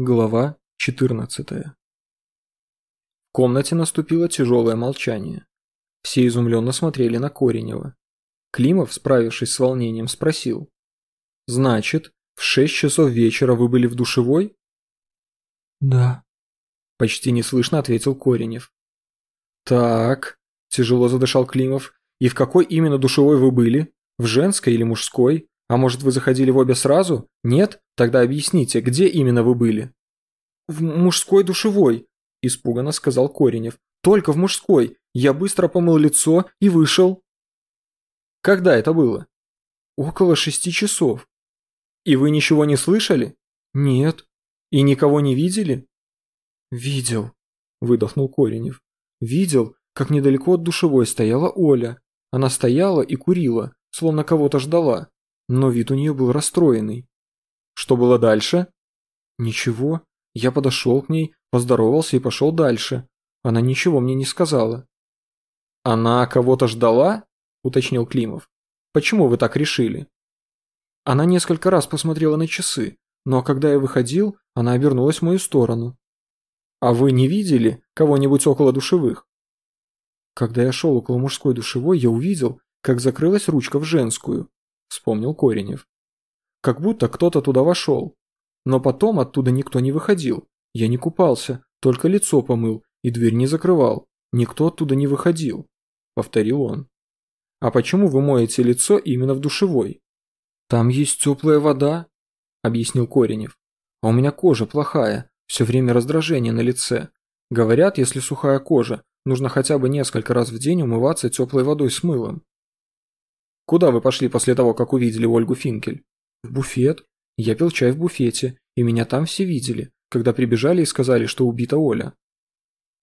Глава 14 В комнате наступило тяжелое молчание. Все изумленно смотрели на Коренева. Климов, справившись с волнением, спросил. «Значит, в шесть часов вечера вы были в душевой?» «Да», – почти неслышно ответил Коренев. «Так», – тяжело задышал Климов, – «и в какой именно душевой вы были? В женской или мужской? А может, вы заходили в обе сразу? Нет? Тогда объясните, где именно вы были?» «В мужской душевой», – испуганно сказал Коренев. «Только в мужской. Я быстро помыл лицо и вышел». «Когда это было?» «Около шести часов». «И вы ничего не слышали?» «Нет». «И никого не видели?» «Видел», – выдохнул Коренев. «Видел, как недалеко от душевой стояла Оля. Она стояла и курила, словно кого-то ждала но вид у нее был расстроенный. Что было дальше? Ничего. Я подошел к ней, поздоровался и пошел дальше. Она ничего мне не сказала. Она кого-то ждала? Уточнил Климов. Почему вы так решили? Она несколько раз посмотрела на часы, но когда я выходил, она обернулась в мою сторону. А вы не видели кого-нибудь около душевых? Когда я шел около мужской душевой, я увидел, как закрылась ручка в женскую, вспомнил Коренев. Как будто кто-то туда вошел. Но потом оттуда никто не выходил. Я не купался, только лицо помыл и дверь не закрывал. Никто оттуда не выходил, повторил он. А почему вы моете лицо именно в душевой? Там есть теплая вода, объяснил Коренев. А у меня кожа плохая, все время раздражение на лице. Говорят, если сухая кожа, нужно хотя бы несколько раз в день умываться теплой водой с мылом. Куда вы пошли после того, как увидели Ольгу Финкель? В буфет. Я пил чай в буфете, и меня там все видели, когда прибежали и сказали, что убита Оля.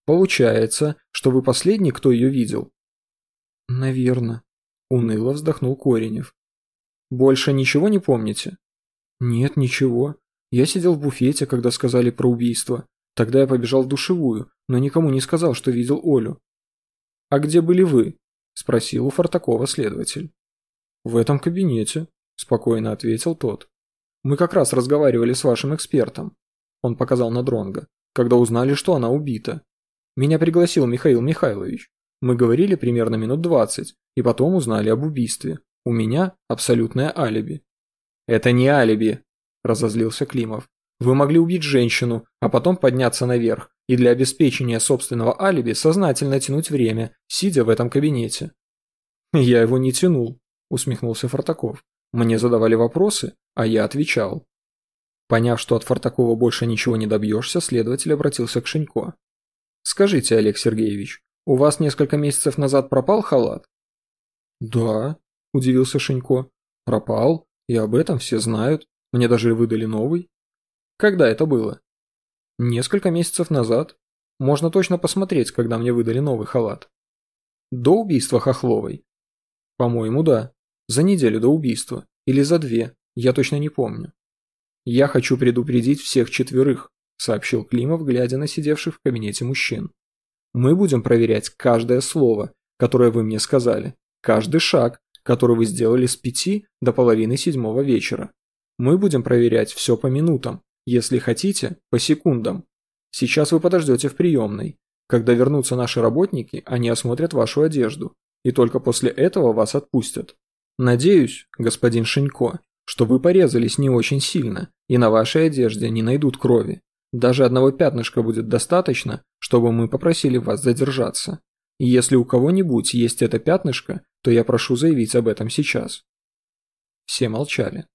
Получается, что вы последний, кто ее видел? Наверно. Уныло вздохнул Коренев. Больше ничего не помните? Нет, ничего. Я сидел в буфете, когда сказали про убийство. Тогда я побежал в душевую, но никому не сказал, что видел Олю. А где были вы? Спросил у Фартакова следователь. «В этом кабинете», – спокойно ответил тот. «Мы как раз разговаривали с вашим экспертом», – он показал на Дронга, когда узнали, что она убита. «Меня пригласил Михаил Михайлович. Мы говорили примерно минут двадцать, и потом узнали об убийстве. У меня абсолютное алиби». «Это не алиби», – разозлился Климов. «Вы могли убить женщину, а потом подняться наверх, и для обеспечения собственного алиби сознательно тянуть время, сидя в этом кабинете». «Я его не тянул», усмехнулся Фартаков. Мне задавали вопросы, а я отвечал. Поняв, что от Фартакова больше ничего не добьешься, следователь обратился к Шенько. «Скажите, Олег Сергеевич, у вас несколько месяцев назад пропал халат?» «Да», – удивился Шенько. «Пропал, и об этом все знают. Мне даже выдали новый». «Когда это было?» «Несколько месяцев назад. Можно точно посмотреть, когда мне выдали новый халат». «До убийства Хохловой?» «По-моему, да». За неделю до убийства. Или за две. Я точно не помню. «Я хочу предупредить всех четверых», – сообщил Климов, глядя на сидевших в кабинете мужчин. «Мы будем проверять каждое слово, которое вы мне сказали, каждый шаг, который вы сделали с пяти до половины седьмого вечера. Мы будем проверять все по минутам, если хотите, по секундам. Сейчас вы подождете в приемной. Когда вернутся наши работники, они осмотрят вашу одежду, и только после этого вас отпустят. Надеюсь, господин Шинько, что вы порезались не очень сильно, и на вашей одежде не найдут крови. Даже одного пятнышка будет достаточно, чтобы мы попросили вас задержаться. И если у кого-нибудь есть это пятнышко, то я прошу заявить об этом сейчас». Все молчали.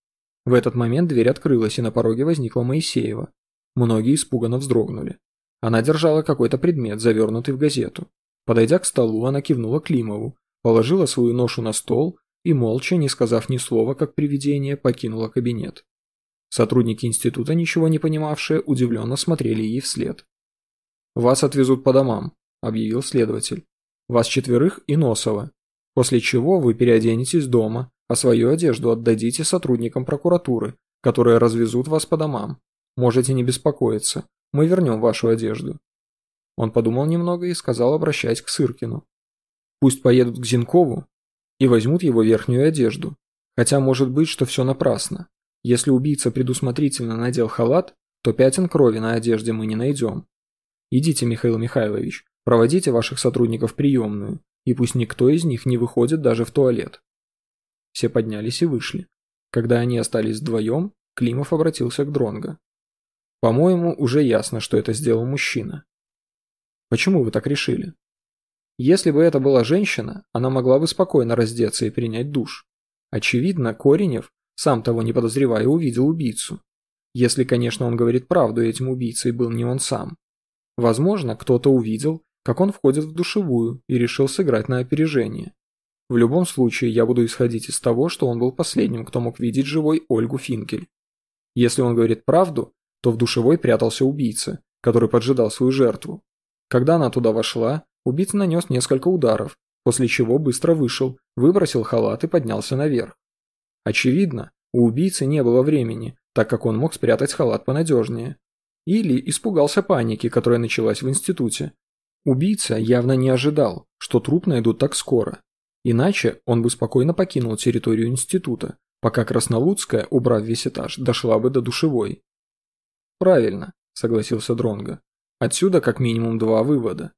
В этот момент дверь открылась, и на пороге возникла Моисеева. Многие испуганно вздрогнули. Она держала какой-то предмет, завернутый в газету. Подойдя к столу, она кивнула Климову, положила свою ношу на стол и молча, не сказав ни слова, как привидение, покинула кабинет. Сотрудники института, ничего не понимавшие, удивленно смотрели ей вслед. «Вас отвезут по домам», – объявил следователь. «Вас четверых и Носова. После чего вы переоденетесь дома, а свою одежду отдадите сотрудникам прокуратуры, которые развезут вас по домам. Можете не беспокоиться, мы вернем вашу одежду». Он подумал немного и сказал, обращаясь к Сыркину. «Пусть поедут к Зинкову, и возьмут его верхнюю одежду. Хотя может быть, что все напрасно. Если убийца предусмотрительно надел халат, то пятен крови на одежде мы не найдем. Идите, Михаил Михайлович, проводите ваших сотрудников приемную, и пусть никто из них не выходит даже в туалет. Все поднялись и вышли. Когда они остались вдвоем, Климов обратился к Дронго. «По-моему, уже ясно, что это сделал мужчина. Почему вы так решили? Если бы это была женщина, она могла бы спокойно раздеться и принять душ. Очевидно, Коренев, сам того не подозревая, увидел убийцу. Если, конечно, он говорит правду, этим убийцей был не он сам. Возможно, кто-то увидел, как он входит в душевую и решил сыграть на опережение. В любом случае, я буду исходить из того, что он был последним, кто мог видеть живой Ольгу Финкель. Если он говорит правду, то в душевой прятался убийца, который поджидал свою жертву. Когда она туда вошла, убийца нанес несколько ударов, после чего быстро вышел, выбросил халат и поднялся наверх. Очевидно, у убийцы не было времени, так как он мог спрятать халат понадежнее. Или испугался паники, которая началась в институте. Убийца явно не ожидал, что труп найдут так скоро. Иначе он бы спокойно покинул территорию института, пока Краснолудская, убрав весь этаж, дошла бы до душевой. «Правильно», – согласился Дронго. «Отсюда как минимум два вывода.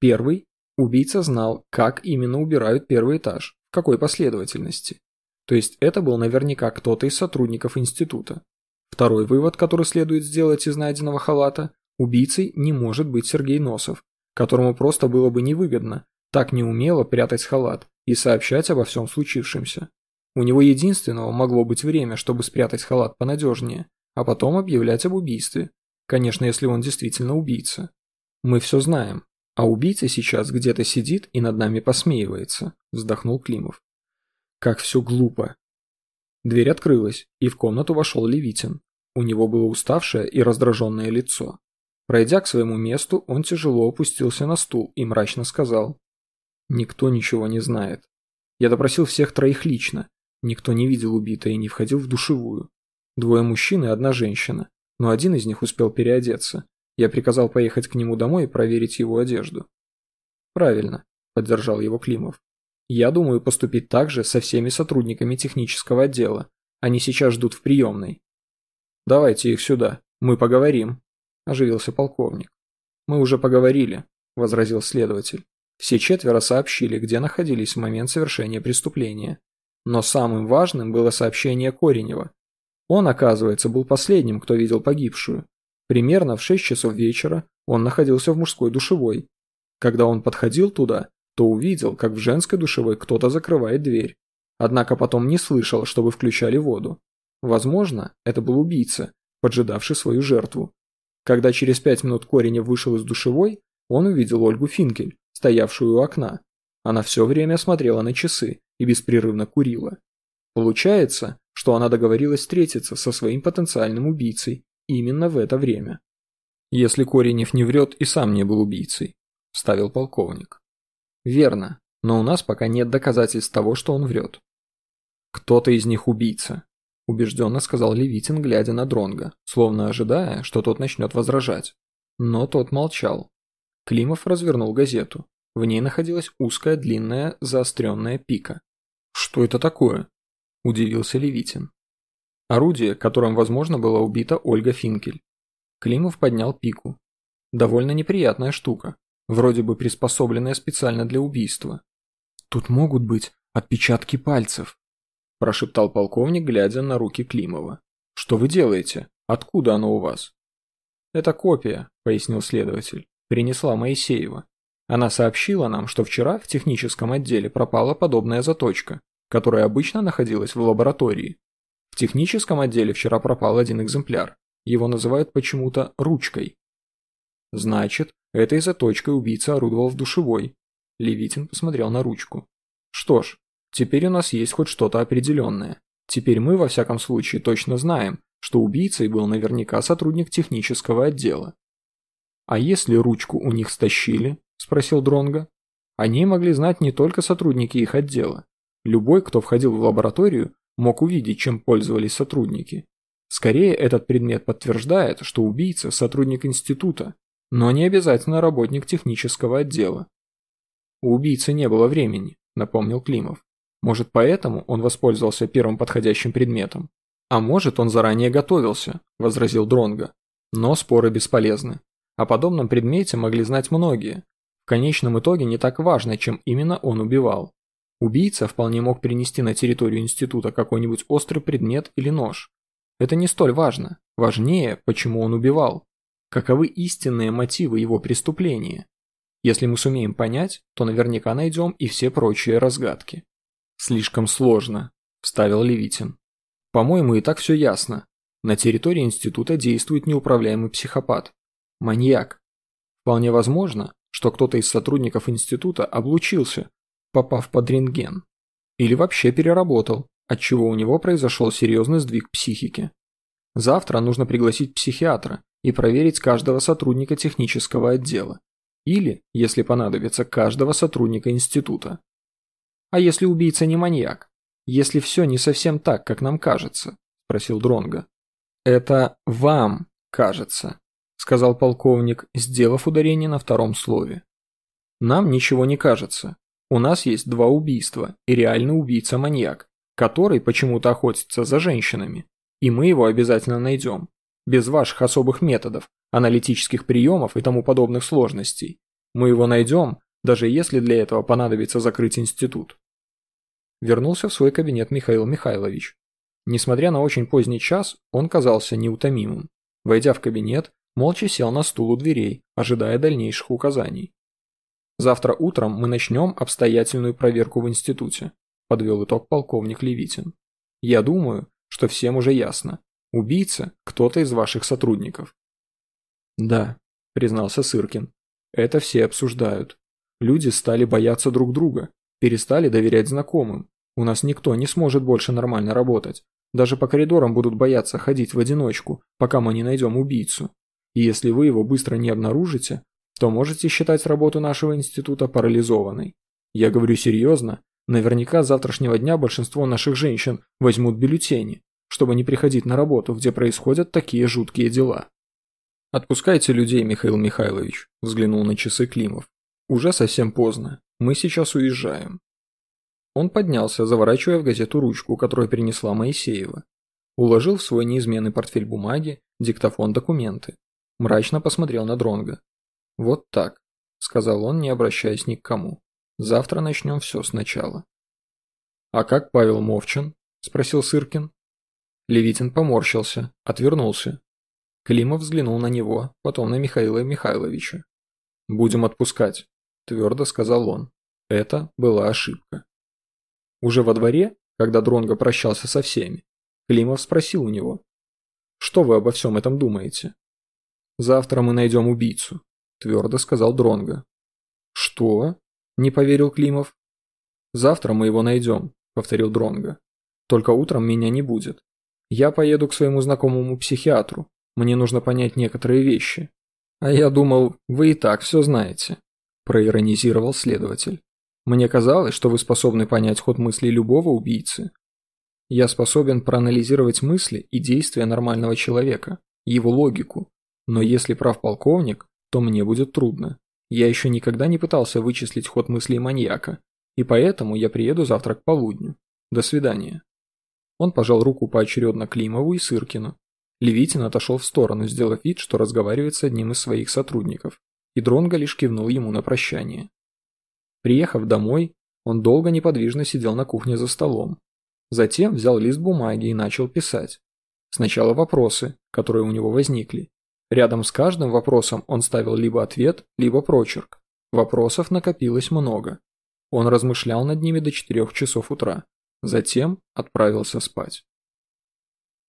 Первый – убийца знал, как именно убирают первый этаж, в какой последовательности. То есть это был наверняка кто-то из сотрудников института. Второй вывод, который следует сделать из найденного халата – убийцей не может быть Сергей Носов, которому просто было бы невыгодно так неумело прятать халат и сообщать обо всем случившемся. У него единственного могло быть время, чтобы спрятать халат понадежнее, а потом объявлять об убийстве. Конечно, если он действительно убийца. Мы все знаем, а убийца сейчас где-то сидит и над нами посмеивается, вздохнул Климов. Как все глупо. Дверь открылась, и в комнату вошел Левитин. У него было уставшее и раздраженное лицо. Пройдя к своему месту, он тяжело опустился на стул и мрачно сказал. «Никто ничего не знает. Я допросил всех троих лично, Никто не видел убитое и не входил в душевую. Двое мужчин и одна женщина, но один из них успел переодеться. Я приказал поехать к нему домой и проверить его одежду. Правильно, поддержал его Климов. Я думаю поступить так же со всеми сотрудниками технического отдела. Они сейчас ждут в приемной. Давайте их сюда, мы поговорим, оживился полковник. Мы уже поговорили, возразил следователь. Все четверо сообщили, где находились в момент совершения преступления. Но самым важным было сообщение Коренева. Он, оказывается, был последним, кто видел погибшую. Примерно в 6 часов вечера он находился в мужской душевой. Когда он подходил туда, то увидел, как в женской душевой кто-то закрывает дверь. Однако потом не слышал, чтобы включали воду. Возможно, это был убийца, поджидавший свою жертву. Когда через пять минут Коренев вышел из душевой, он увидел Ольгу Финкель, стоявшую у окна. Она все время смотрела на часы и беспрерывно курила. Получается, что она договорилась встретиться со своим потенциальным убийцей именно в это время. Если Коренев не врет и сам не был убийцей, вставил полковник. Верно, но у нас пока нет доказательств того, что он врет. Кто-то из них убийца, убежденно сказал Левитин, глядя на Дронга, словно ожидая, что тот начнет возражать. Но тот молчал. Климов развернул газету. В ней находилась узкая, длинная, заостренная пика. «Что это такое?» – удивился Левитин. Орудие, которым, возможно, была убита Ольга Финкель. Климов поднял пику. Довольно неприятная штука, вроде бы приспособленная специально для убийства. «Тут могут быть отпечатки пальцев», – прошептал полковник, глядя на руки Климова. «Что вы делаете? Откуда оно у вас?» «Это копия», – пояснил следователь. «Принесла Моисеева. Она сообщила нам, что вчера в техническом отделе пропала подобная заточка, которая обычно находилась в лаборатории. В техническом отделе вчера пропал один экземпляр. Его называют почему-то ручкой. Значит, этой заточкой убийца орудовал в душевой. Левитин посмотрел на ручку. Что ж, теперь у нас есть хоть что-то определенное. Теперь мы, во всяком случае, точно знаем, что убийцей был наверняка сотрудник технического отдела. А если ручку у них стащили, – спросил Дронга. О ней могли знать не только сотрудники их отдела. Любой, кто входил в лабораторию, мог увидеть, чем пользовались сотрудники. Скорее, этот предмет подтверждает, что убийца – сотрудник института, но не обязательно работник технического отдела. У убийцы не было времени, напомнил Климов. Может, поэтому он воспользовался первым подходящим предметом? А может, он заранее готовился, возразил Дронга. Но споры бесполезны. О подобном предмете могли знать многие. В конечном итоге не так важно, чем именно он убивал. Убийца вполне мог принести на территорию института какой-нибудь острый предмет или нож. Это не столь важно. Важнее, почему он убивал. Каковы истинные мотивы его преступления. Если мы сумеем понять, то наверняка найдем и все прочие разгадки. Слишком сложно, вставил Левитин. По-моему, и так все ясно. На территории института действует неуправляемый психопат. Маньяк. Вполне возможно, что кто-то из сотрудников института облучился, попав под рентген. Или вообще переработал, отчего у него произошел серьезный сдвиг психики. Завтра нужно пригласить психиатра и проверить каждого сотрудника технического отдела. Или, если понадобится, каждого сотрудника института. А если убийца не маньяк? Если все не совсем так, как нам кажется? Спросил Дронга. Это вам кажется, сказал полковник, сделав ударение на втором слове. Нам ничего не кажется. У нас есть два убийства и реальный убийца-маньяк, который почему-то охотится за женщинами. И мы его обязательно найдем. Без ваших особых методов, аналитических приемов и тому подобных сложностей. Мы его найдем, даже если для этого понадобится закрыть институт. Вернулся в свой кабинет Михаил Михайлович. Несмотря на очень поздний час, он казался неутомимым. Войдя в кабинет, молча сел на стул у дверей, ожидая дальнейших указаний. Завтра утром мы начнем обстоятельную проверку в институте, подвел итог полковник Левитин. Я думаю, что всем уже ясно. Убийца – кто-то из ваших сотрудников. Да, признался Сыркин. Это все обсуждают. Люди стали бояться друг друга, перестали доверять знакомым. У нас никто не сможет больше нормально работать. Даже по коридорам будут бояться ходить в одиночку, пока мы не найдем убийцу. И если вы его быстро не обнаружите, то можете считать работу нашего института парализованной. Я говорю серьезно, наверняка с завтрашнего дня большинство наших женщин возьмут бюллетени, чтобы не приходить на работу, где происходят такие жуткие дела. «Отпускайте людей, Михаил Михайлович», – взглянул на часы Климов. «Уже совсем поздно. Мы сейчас уезжаем». Он поднялся, заворачивая в газету ручку, которую принесла Моисеева. Уложил в свой неизменный портфель бумаги, диктофон документы. Мрачно посмотрел на Дронга. «Вот так», – сказал он, не обращаясь ни к кому. «Завтра начнем все сначала». «А как Павел Мовчан?» – спросил Сыркин. Левитин поморщился, отвернулся. Климов взглянул на него, потом на Михаила Михайловича. «Будем отпускать», – твердо сказал он. Это была ошибка. Уже во дворе, когда Дронго прощался со всеми, Климов спросил у него. «Что вы обо всем этом думаете?» «Завтра мы найдем убийцу», – твердо сказал Дронго. «Что?» – не поверил Климов. «Завтра мы его найдем», – повторил Дронго. «Только утром меня не будет. Я поеду к своему знакомому психиатру. Мне нужно понять некоторые вещи». «А я думал, вы и так все знаете», – проиронизировал следователь. «Мне казалось, что вы способны понять ход мыслей любого убийцы. Я способен проанализировать мысли и действия нормального человека, его логику. Но если прав полковник, то мне будет трудно. Я еще никогда не пытался вычислить ход мыслей маньяка, и поэтому я приеду завтра к полудню. До свидания. Он пожал руку поочередно Климову и Сыркину. Левитин отошел в сторону, сделав вид, что разговаривает с одним из своих сотрудников, и Дронго лишь кивнул ему на прощание. Приехав домой, он долго неподвижно сидел на кухне за столом. Затем взял лист бумаги и начал писать. Сначала вопросы, которые у него возникли, Рядом с каждым вопросом он ставил либо ответ, либо прочерк. Вопросов накопилось много. Он размышлял над ними до 4 часов утра. Затем отправился спать.